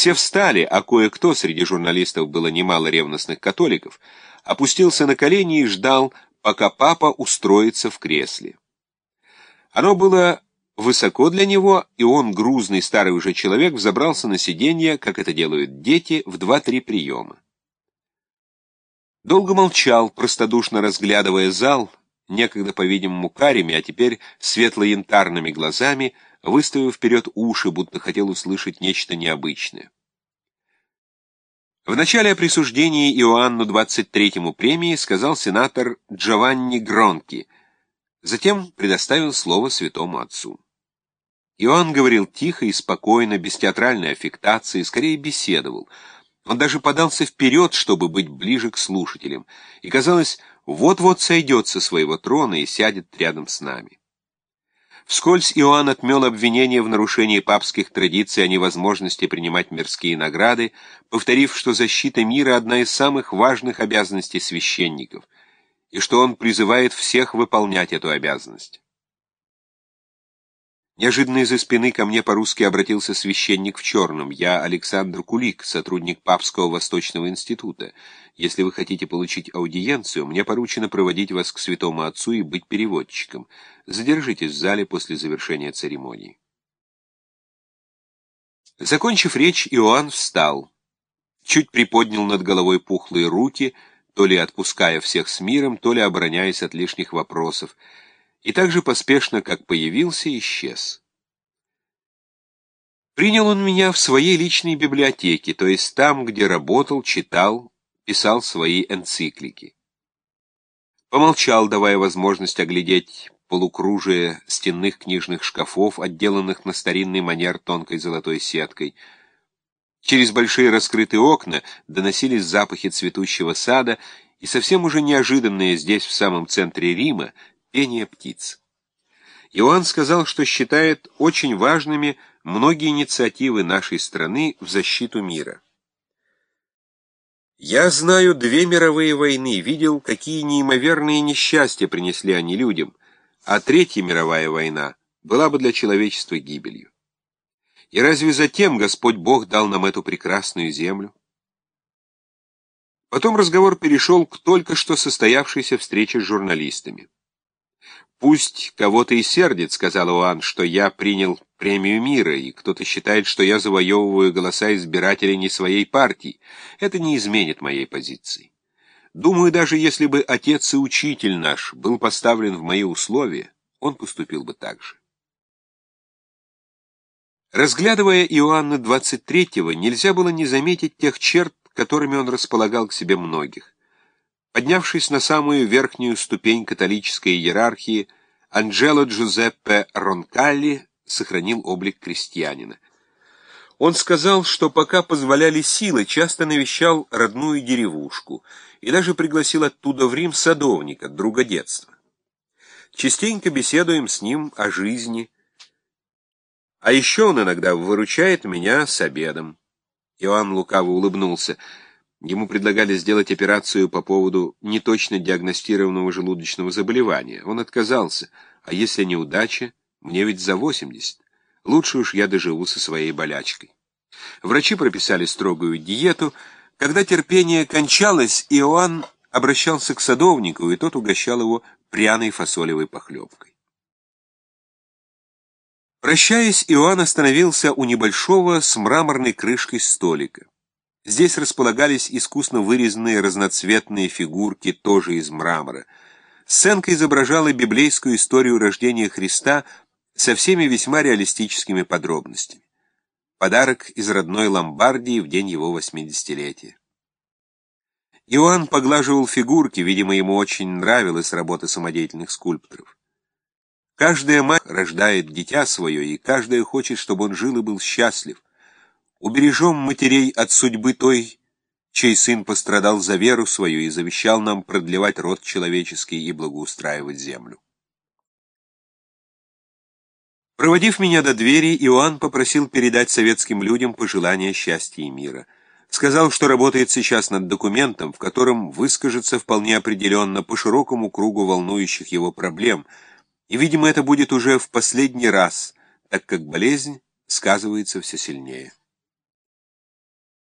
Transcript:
Все встали, а кое-кто, среди журналистов было немало ревностных католиков, опустился на колени и ждал, пока папа устроится в кресле. Оно было высоко для него, и он, грузный старый уже человек, взобрался на сиденье, как это делают дети, в два-три приема. Долго молчал, простодушно разглядывая зал, некогда, по-видимому, карими, а теперь светло-янтарными глазами, выставив вперед уши, будто хотел услышать нечто необычное. В начале о присуждении Иоанну 23-му премии сказал сенатор Джованни Гронки, затем предоставил слово святому отцу. Иоанн говорил тихо и спокойно, без театральной аффектации, скорее беседовал — он даже подался вперед, чтобы быть ближе к слушателям, и, казалось, вот-вот сойдет со своего трона и сядет рядом с нами. Вскользь Иоанн отмел обвинение в нарушении папских традиций о невозможности принимать мирские награды, повторив, что защита мира — одна из самых важных обязанностей священников, и что он призывает всех выполнять эту обязанность. Неожиданно из-за спины ко мне по-русски обратился священник в черном. Я Александр Кулик, сотрудник Папского Восточного института. Если вы хотите получить аудиенцию, мне поручено проводить вас к святому отцу и быть переводчиком. Задержитесь в зале после завершения церемонии. Закончив речь, Иоанн встал. Чуть приподнял над головой пухлые руки, то ли отпуская всех с миром, то ли обороняясь от лишних вопросов и так же поспешно, как появился, исчез. Принял он меня в своей личной библиотеке, то есть там, где работал, читал, писал свои энциклики. Помолчал, давая возможность оглядеть полукружие стенных книжных шкафов, отделанных на старинный манер тонкой золотой сеткой. Через большие раскрытые окна доносились запахи цветущего сада, и совсем уже неожиданные здесь, в самом центре Рима, пение птиц. Иоанн сказал, что считает очень важными многие инициативы нашей страны в защиту мира. Я знаю две мировые войны, видел, какие неимоверные несчастья принесли они людям, а Третья мировая война была бы для человечества гибелью. И разве затем Господь Бог дал нам эту прекрасную землю? Потом разговор перешел к только что состоявшейся встрече с журналистами. «Пусть кого-то и сердит», — сказал Иоанн, — «что я принял премию мира, и кто-то считает, что я завоевываю голоса избирателей не своей партии. Это не изменит моей позиции. Думаю, даже если бы отец и учитель наш был поставлен в мои условия, он поступил бы так же». Разглядывая Иоанна 23-го, нельзя было не заметить тех черт, которыми он располагал к себе многих. Поднявшись на самую верхнюю ступень католической иерархии, Анджело Джузеппе Ронкалли сохранил облик крестьянина. Он сказал, что пока позволяли силы, часто навещал родную деревушку и даже пригласил оттуда в Рим садовника, друга детства. Частенько беседуем с ним о жизни. А еще он иногда выручает меня с обедом. Иоанн лукаво улыбнулся — Ему предлагали сделать операцию по поводу неточно диагностированного желудочного заболевания. Он отказался. А если неудача, мне ведь за 80. Лучше уж я доживу со своей болячкой. Врачи прописали строгую диету. Когда терпение кончалось, Иоанн обращался к садовнику, и тот угощал его пряной фасолевой похлебкой. Прощаясь, Иоанн остановился у небольшого с мраморной крышкой столика. Здесь располагались искусно вырезанные разноцветные фигурки, тоже из мрамора. Сценка изображала библейскую историю рождения Христа со всеми весьма реалистическими подробностями. Подарок из родной Ломбардии в день его восьмидесятилетия. Иоанн поглаживал фигурки, видимо, ему очень нравилась работа самодеятельных скульпторов. Каждая мать рождает дитя свое, и каждая хочет, чтобы он жил и был счастлив. Убережем матерей от судьбы той, чей сын пострадал за веру свою и завещал нам продлевать род человеческий и благоустраивать землю. Проводив меня до двери, Иоанн попросил передать советским людям пожелания счастья и мира. Сказал, что работает сейчас над документом, в котором выскажется вполне определенно по широкому кругу волнующих его проблем, и, видимо, это будет уже в последний раз, так как болезнь сказывается все сильнее.